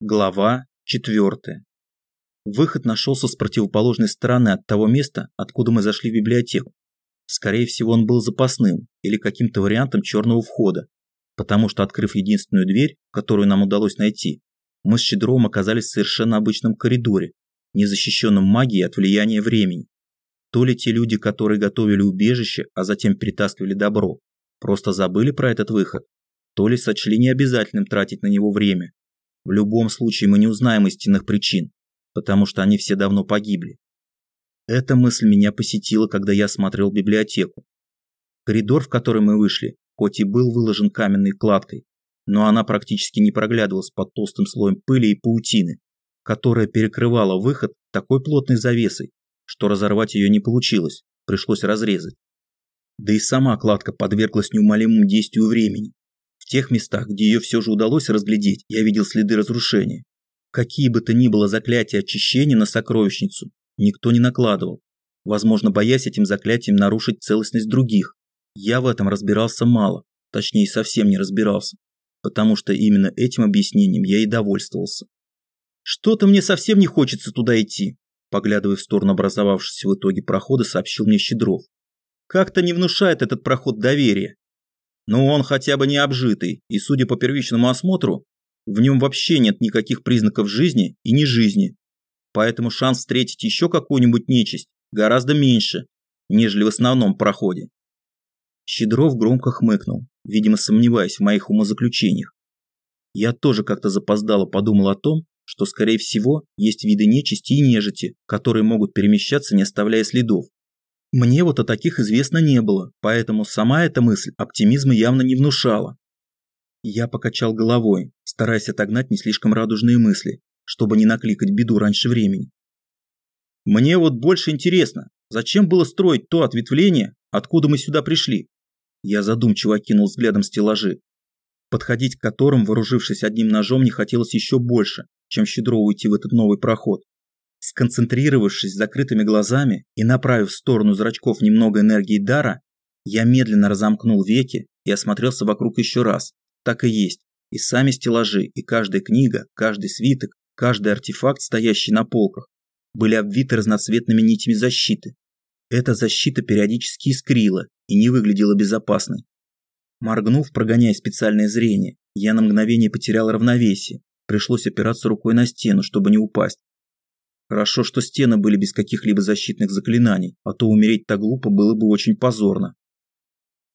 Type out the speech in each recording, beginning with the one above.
Глава 4. Выход нашелся с противоположной стороны от того места, откуда мы зашли в библиотеку. Скорее всего, он был запасным или каким-то вариантом черного входа, потому что, открыв единственную дверь, которую нам удалось найти, мы с Щедровым оказались в совершенно обычном коридоре, незащищенном магией от влияния времени. То ли те люди, которые готовили убежище, а затем перетаскивали добро, просто забыли про этот выход, то ли сочли необязательным тратить на него время в любом случае мы не узнаем истинных причин, потому что они все давно погибли. Эта мысль меня посетила, когда я смотрел библиотеку. Коридор, в который мы вышли, хоть и был выложен каменной кладкой, но она практически не проглядывалась под толстым слоем пыли и паутины, которая перекрывала выход такой плотной завесой, что разорвать ее не получилось, пришлось разрезать. Да и сама кладка подверглась неумолимому действию времени, тех местах, где ее все же удалось разглядеть, я видел следы разрушения. Какие бы то ни было заклятия очищения на сокровищницу, никто не накладывал, возможно, боясь этим заклятием нарушить целостность других. Я в этом разбирался мало, точнее совсем не разбирался, потому что именно этим объяснением я и довольствовался. Что-то мне совсем не хочется туда идти, поглядывая в сторону образовавшегося в итоге прохода, сообщил мне Щедров. Как-то не внушает этот проход доверия. Но он хотя бы не обжитый, и, судя по первичному осмотру, в нем вообще нет никаких признаков жизни и не жизни. Поэтому шанс встретить еще какую-нибудь нечисть гораздо меньше, нежели в основном проходе. Щедров громко хмыкнул, видимо сомневаясь в моих умозаключениях. Я тоже как-то запоздало подумал о том, что, скорее всего, есть виды нечисти и нежити, которые могут перемещаться, не оставляя следов. Мне вот о таких известно не было, поэтому сама эта мысль оптимизма явно не внушала. Я покачал головой, стараясь отогнать не слишком радужные мысли, чтобы не накликать беду раньше времени. Мне вот больше интересно, зачем было строить то ответвление, откуда мы сюда пришли? Я задумчиво окинул взглядом стеллажи, подходить к которым, вооружившись одним ножом, не хотелось еще больше, чем щедро уйти в этот новый проход. Сконцентрировавшись закрытыми глазами и направив в сторону зрачков немного энергии дара, я медленно разомкнул веки и осмотрелся вокруг еще раз. Так и есть. И сами стеллажи, и каждая книга, каждый свиток, каждый артефакт, стоящий на полках, были обвиты разноцветными нитями защиты. Эта защита периодически искрила и не выглядела безопасной. Моргнув, прогоняя специальное зрение, я на мгновение потерял равновесие. Пришлось опираться рукой на стену, чтобы не упасть. Хорошо, что стены были без каких-либо защитных заклинаний, а то умереть так глупо было бы очень позорно.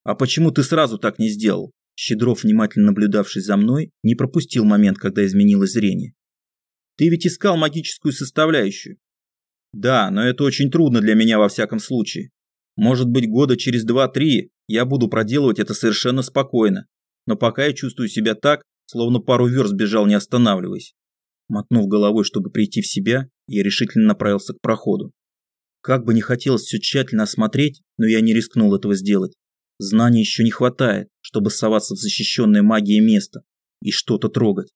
«А почему ты сразу так не сделал?» Щедров, внимательно наблюдавший за мной, не пропустил момент, когда изменилось зрение. «Ты ведь искал магическую составляющую». «Да, но это очень трудно для меня во всяком случае. Может быть, года через два-три я буду проделывать это совершенно спокойно, но пока я чувствую себя так, словно пару верст бежал не останавливаясь. Мотнув головой, чтобы прийти в себя, я решительно направился к проходу. Как бы не хотелось все тщательно осмотреть, но я не рискнул этого сделать. Знаний еще не хватает, чтобы соваться в защищенное магией место и что-то трогать.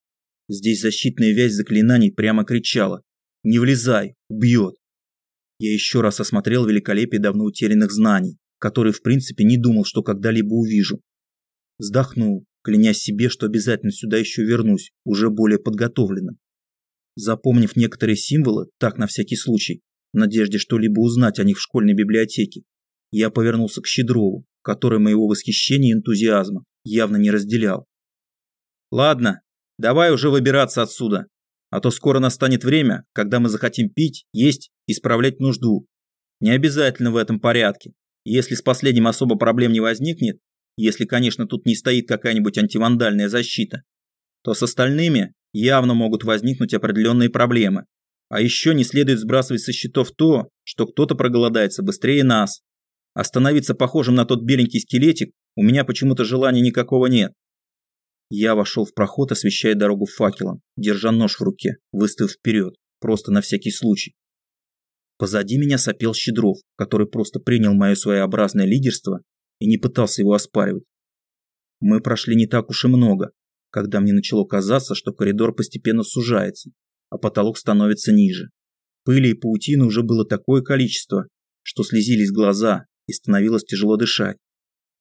Здесь защитная вязь заклинаний прямо кричала «Не влезай! Убьет!». Я еще раз осмотрел великолепие давно утерянных знаний, которые в принципе не думал, что когда-либо увижу. Вздохнул, клянясь себе, что обязательно сюда еще вернусь, уже более подготовленным. Запомнив некоторые символы, так на всякий случай, в надежде что-либо узнать о них в школьной библиотеке, я повернулся к Щедрову, который моего восхищения и энтузиазма явно не разделял. «Ладно, давай уже выбираться отсюда, а то скоро настанет время, когда мы захотим пить, есть и справлять нужду. Не обязательно в этом порядке. Если с последним особо проблем не возникнет, если, конечно, тут не стоит какая-нибудь антивандальная защита, то с остальными явно могут возникнуть определенные проблемы. А еще не следует сбрасывать со счетов то, что кто-то проголодается быстрее нас. Остановиться похожим на тот беленький скелетик у меня почему-то желания никакого нет. Я вошел в проход, освещая дорогу факелом, держа нож в руке, выставив вперед, просто на всякий случай. Позади меня сопел Щедров, который просто принял мое своеобразное лидерство и не пытался его оспаривать. Мы прошли не так уж и много, когда мне начало казаться, что коридор постепенно сужается, а потолок становится ниже. Пыли и паутины уже было такое количество, что слезились глаза и становилось тяжело дышать.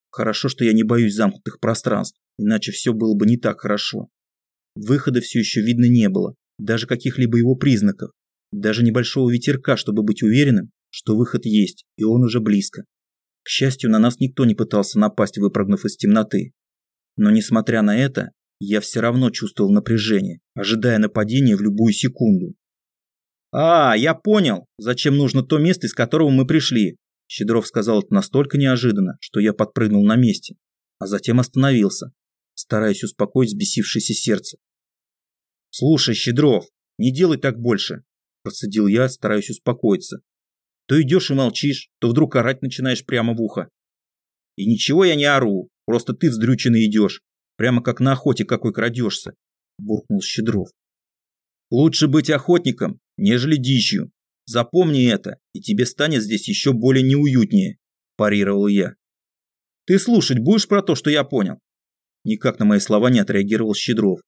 Хорошо, что я не боюсь замкнутых пространств, иначе все было бы не так хорошо. Выхода все еще видно не было, даже каких-либо его признаков, даже небольшого ветерка, чтобы быть уверенным, что выход есть, и он уже близко. К счастью, на нас никто не пытался напасть, выпрыгнув из темноты. Но несмотря на это, я все равно чувствовал напряжение, ожидая нападения в любую секунду. «А, я понял, зачем нужно то место, из которого мы пришли», Щедров сказал это настолько неожиданно, что я подпрыгнул на месте, а затем остановился, стараясь успокоить взбесившееся сердце. «Слушай, Щедров, не делай так больше», – процедил я, стараясь успокоиться. «То идешь и молчишь, то вдруг орать начинаешь прямо в ухо». «И ничего я не ору, просто ты вздрюченный идешь, прямо как на охоте какой крадешься», – буркнул Щедров. «Лучше быть охотником, нежели дичью. Запомни это, и тебе станет здесь еще более неуютнее», – парировал я. «Ты слушать будешь про то, что я понял?» Никак на мои слова не отреагировал Щедров.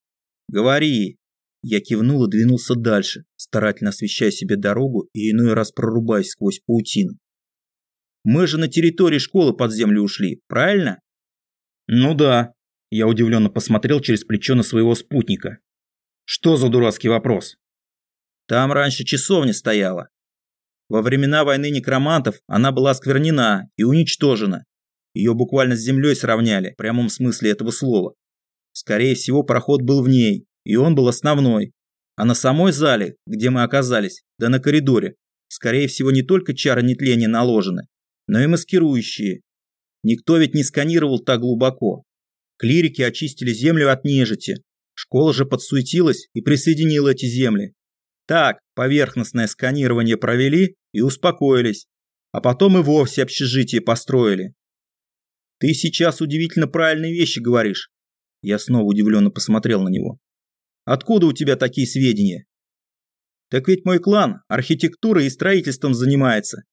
«Говори!» Я кивнул и двинулся дальше, старательно освещая себе дорогу и иной раз прорубаясь сквозь паутину. «Мы же на территории школы под землю ушли, правильно?» «Ну да», – я удивленно посмотрел через плечо на своего спутника. «Что за дурацкий вопрос?» «Там раньше часовня стояла. Во времена войны некромантов она была сквернена и уничтожена. Ее буквально с землей сравняли, в прямом смысле этого слова. Скорее всего, проход был в ней, и он был основной. А на самой зале, где мы оказались, да на коридоре, скорее всего, не только чары нетления наложены, но и маскирующие. Никто ведь не сканировал так глубоко. Клирики очистили землю от нежити. Школа же подсуетилась и присоединила эти земли. Так, поверхностное сканирование провели и успокоились. А потом и вовсе общежитие построили. Ты сейчас удивительно правильные вещи говоришь. Я снова удивленно посмотрел на него. Откуда у тебя такие сведения? Так ведь мой клан архитектурой и строительством занимается.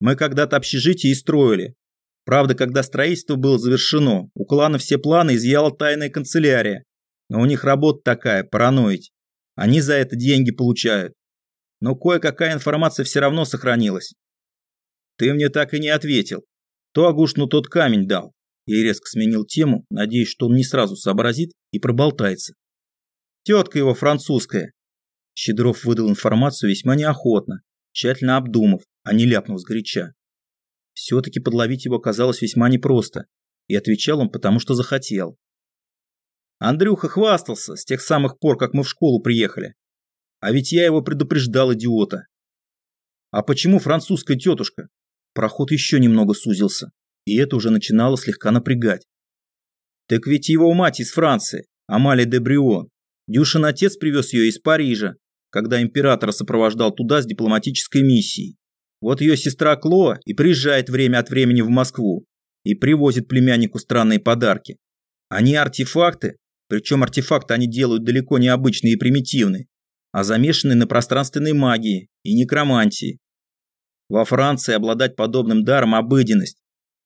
Мы когда-то общежитие и строили. Правда, когда строительство было завершено, у клана все планы изъяла тайная канцелярия. Но у них работа такая, параноить. Они за это деньги получают. Но кое-какая информация все равно сохранилась. Ты мне так и не ответил. То Агушну тот камень дал. Я резко сменил тему, надеясь, что он не сразу сообразит и проболтается. Тетка его французская. Щедров выдал информацию весьма неохотно, тщательно обдумав, а не ляпнув сгоряча. Все-таки подловить его казалось весьма непросто, и отвечал он потому, что захотел. Андрюха хвастался с тех самых пор, как мы в школу приехали. А ведь я его предупреждал, идиота. А почему французская тетушка? Проход еще немного сузился, и это уже начинало слегка напрягать. Так ведь его мать из Франции, Амалия де Брион. Дюшин отец привез ее из Парижа, когда императора сопровождал туда с дипломатической миссией. Вот ее сестра Клоа и приезжает время от времени в Москву и привозит племяннику странные подарки. Они артефакты, причем артефакты они делают далеко не обычные и примитивные, а замешанные на пространственной магии и некромантии. Во Франции обладать подобным даром – обыденность.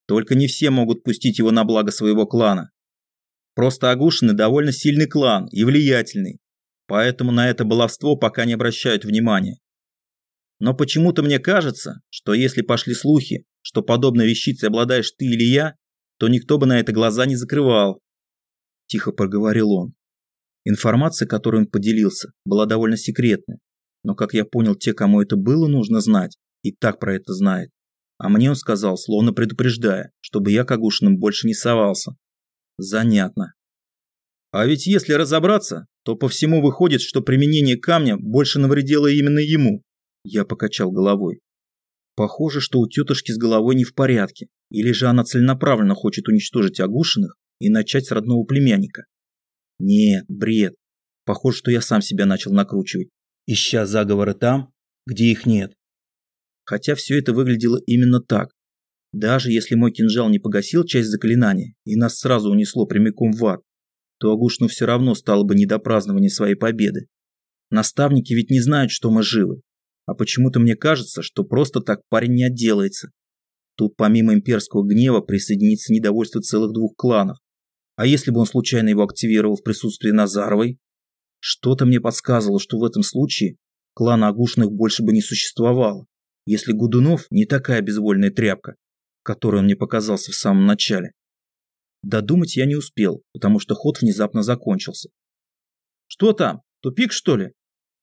Только не все могут пустить его на благо своего клана. Просто Агушины довольно сильный клан и влиятельный, поэтому на это баловство пока не обращают внимания. Но почему-то мне кажется, что если пошли слухи, что подобной вещицей обладаешь ты или я, то никто бы на это глаза не закрывал. Тихо проговорил он. Информация, которой он поделился, была довольно секретной, но, как я понял, те, кому это было нужно знать, и так про это знает. А мне он сказал, словно предупреждая, чтобы я к больше не совался. Занятно. А ведь если разобраться, то по всему выходит, что применение камня больше навредило именно ему. Я покачал головой. Похоже, что у тетушки с головой не в порядке, или же она целенаправленно хочет уничтожить Агушиных и начать с родного племянника. Нет, бред. Похоже, что я сам себя начал накручивать, ища заговоры там, где их нет. Хотя все это выглядело именно так. Даже если мой кинжал не погасил часть заклинания и нас сразу унесло прямиком в ад, то Агушну все равно стало бы не до празднования своей победы. Наставники ведь не знают, что мы живы. А почему-то мне кажется, что просто так парень не отделается. Тут помимо имперского гнева присоединится недовольство целых двух кланов. А если бы он случайно его активировал в присутствии Назаровой? Что-то мне подсказывало, что в этом случае клана Агушных больше бы не существовало если Гудунов не такая безвольная тряпка, которой он мне показался в самом начале. Додумать я не успел, потому что ход внезапно закончился. Что там? Тупик, что ли?»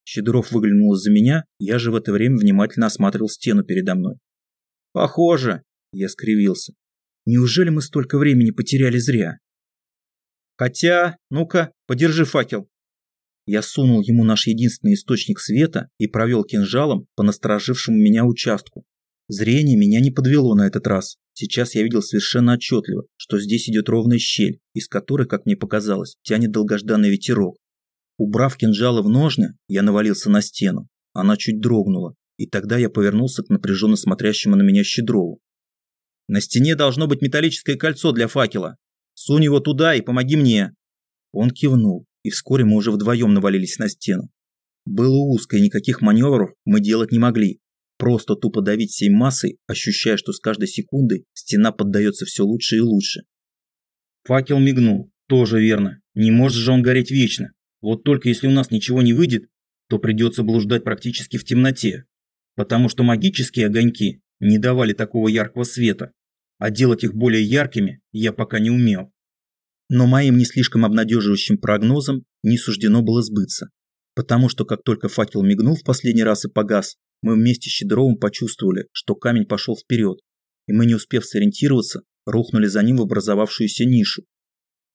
Щедров выглянул из-за меня, я же в это время внимательно осматривал стену передо мной. «Похоже», – я скривился. «Неужели мы столько времени потеряли зря?» «Хотя, ну-ка, подержи факел». Я сунул ему наш единственный источник света и провел кинжалом по насторожившему меня участку. Зрение меня не подвело на этот раз. Сейчас я видел совершенно отчетливо, что здесь идет ровная щель, из которой, как мне показалось, тянет долгожданный ветерок. Убрав кинжалы в ножны, я навалился на стену. Она чуть дрогнула, и тогда я повернулся к напряженно смотрящему на меня Щедрову. «На стене должно быть металлическое кольцо для факела. Сунь его туда и помоги мне!» Он кивнул, и вскоре мы уже вдвоем навалились на стену. Было узко, и никаких маневров мы делать не могли. Просто тупо давить всей массой, ощущая, что с каждой секундой стена поддается все лучше и лучше. Факел мигнул. Тоже верно. Не может же он гореть вечно. Вот только если у нас ничего не выйдет, то придется блуждать практически в темноте. Потому что магические огоньки не давали такого яркого света, а делать их более яркими я пока не умел. Но моим не слишком обнадеживающим прогнозом не суждено было сбыться. Потому что как только факел мигнул в последний раз и погас, мы вместе с Щедровым почувствовали, что камень пошел вперед, и мы, не успев сориентироваться, рухнули за ним в образовавшуюся нишу.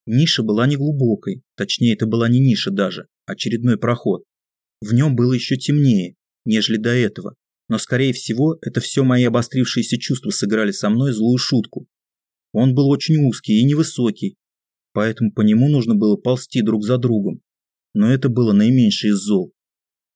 Ниша была неглубокой, точнее это была не ниша даже, очередной проход. В нем было еще темнее, нежели до этого, но скорее всего это все мои обострившиеся чувства сыграли со мной злую шутку. Он был очень узкий и невысокий, поэтому по нему нужно было ползти друг за другом. Но это было наименьшее из зол.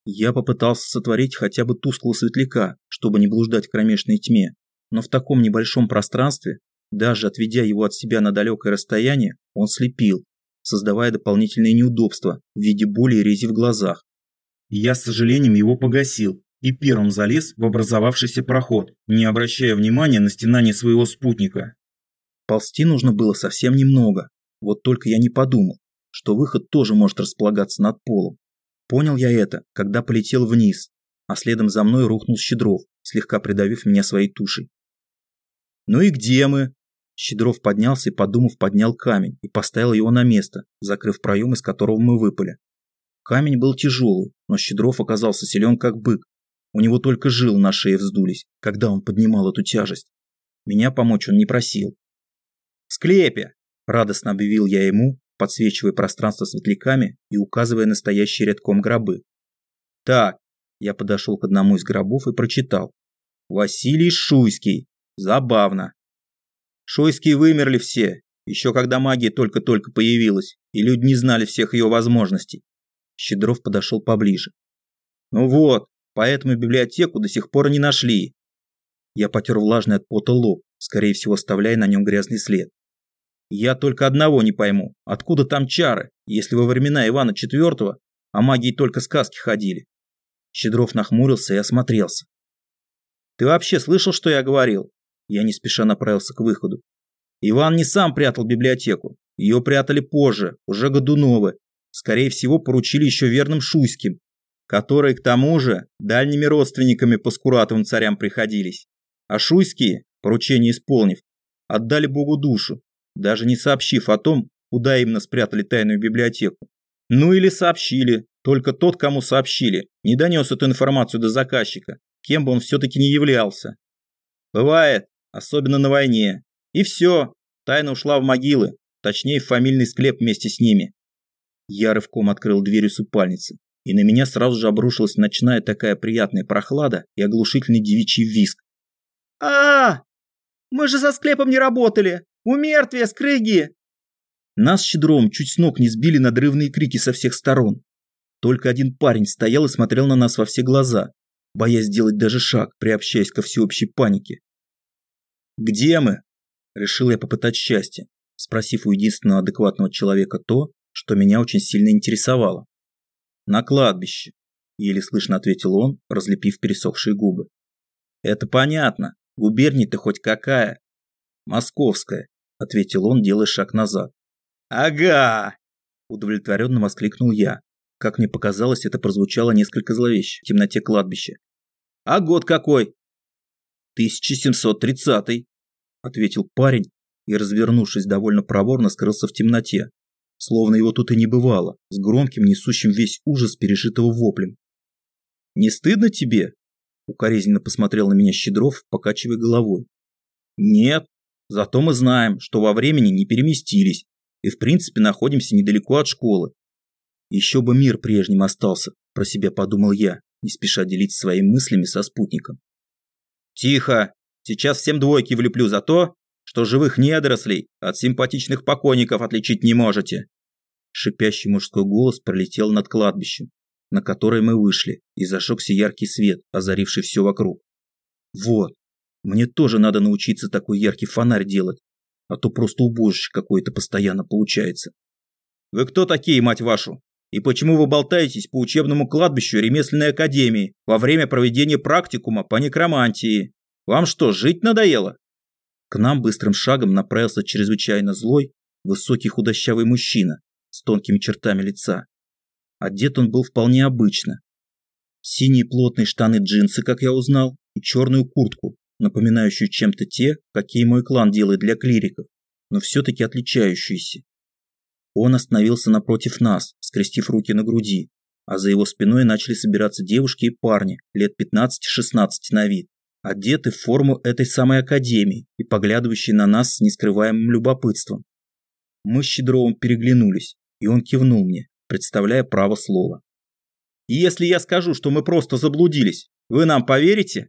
Я попытался сотворить хотя бы тусклого светляка, чтобы не блуждать в кромешной тьме, но в таком небольшом пространстве, даже отведя его от себя на далекое расстояние, он слепил, создавая дополнительные неудобства в виде боли и рези в глазах. Я с сожалением его погасил и первым залез в образовавшийся проход, не обращая внимания на стенание своего спутника. Ползти нужно было совсем немного, вот только я не подумал, что выход тоже может располагаться над полом. Понял я это, когда полетел вниз, а следом за мной рухнул Щедров, слегка придавив меня своей тушей. «Ну и где мы?» Щедров поднялся и, подумав, поднял камень и поставил его на место, закрыв проем, из которого мы выпали. Камень был тяжелый, но Щедров оказался силен как бык. У него только жил на шее вздулись, когда он поднимал эту тяжесть. Меня помочь он не просил. «В склепе!» – радостно объявил я ему, подсвечивая пространство светляками и указывая настоящие рядком гробы. Так, я подошел к одному из гробов и прочитал. Василий Шуйский. Забавно. Шуйские вымерли все, еще когда магия только-только появилась, и люди не знали всех ее возможностей. Щедров подошел поближе. Ну вот, поэтому библиотеку до сих пор не нашли. Я потер влажный от пота лоб, скорее всего оставляя на нем грязный след. Я только одного не пойму, откуда там чары, если во времена Ивана IV о магии только сказки ходили. Щедров нахмурился и осмотрелся. Ты вообще слышал, что я говорил? Я не спеша направился к выходу. Иван не сам прятал библиотеку. Ее прятали позже, уже Годуновы. Скорее всего, поручили еще верным Шуйским, которые, к тому же, дальними родственниками по Скуратовым царям приходились. А Шуйские, поручение исполнив, отдали Богу душу, даже не сообщив о том, куда именно спрятали тайную библиотеку. Ну или сообщили, только тот, кому сообщили, не донес эту информацию до заказчика, кем бы он все-таки не являлся. Бывает, особенно на войне. И все, тайна ушла в могилы, точнее в фамильный склеп вместе с ними. Я рывком открыл дверь усыпальницы, и на меня сразу же обрушилась ночная такая приятная прохлада и оглушительный девичий визг. а, -а, -а! Мы же со склепом не работали! У мертвия, скрыги!» Нас с Щедром чуть с ног не сбили надрывные крики со всех сторон. Только один парень стоял и смотрел на нас во все глаза, боясь сделать даже шаг, приобщаясь ко всеобщей панике. «Где мы?» – решил я попытать счастье, спросив у единственного адекватного человека то, что меня очень сильно интересовало. «На кладбище», – еле слышно ответил он, разлепив пересохшие губы. «Это понятно. Губерния-то хоть какая?» «Московская ответил он, делая шаг назад. «Ага!» – удовлетворенно воскликнул я. Как мне показалось, это прозвучало несколько зловеще в темноте кладбища. «А год какой?» «1730-й», – ответил парень и, развернувшись довольно проворно, скрылся в темноте. словно его тут и не бывало, с громким, несущим весь ужас пережитого воплем. «Не стыдно тебе?» – укоризненно посмотрел на меня Щедров, покачивая головой. «Нет, зато мы знаем, что во времени не переместились и в принципе находимся недалеко от школы. Еще бы мир прежним остался, про себя подумал я, не спеша делиться своими мыслями со спутником. Тихо! Сейчас всем двойки влеплю за то, что живых недорослей от симпатичных покойников отличить не можете. Шипящий мужской голос пролетел над кладбищем, на которое мы вышли, и зажегся яркий свет, озаривший все вокруг. Вот, мне тоже надо научиться такой яркий фонарь делать, а то просто убожище какое-то постоянно получается. Вы кто такие, мать вашу? И почему вы болтаетесь по учебному кладбищу ремесленной академии во время проведения практикума по некромантии? Вам что, жить надоело? К нам быстрым шагом направился чрезвычайно злой, высокий худощавый мужчина с тонкими чертами лица. Одет он был вполне обычно. Синие плотные штаны-джинсы, как я узнал, и черную куртку, напоминающую чем-то те, какие мой клан делает для клириков, но все-таки отличающиеся. Он остановился напротив нас, скрестив руки на груди, а за его спиной начали собираться девушки и парни лет 15-16 на вид, одеты в форму этой самой академии и поглядывающие на нас с нескрываемым любопытством. Мы с Щедровым переглянулись, и он кивнул мне, представляя право слова. «Если я скажу, что мы просто заблудились, вы нам поверите?»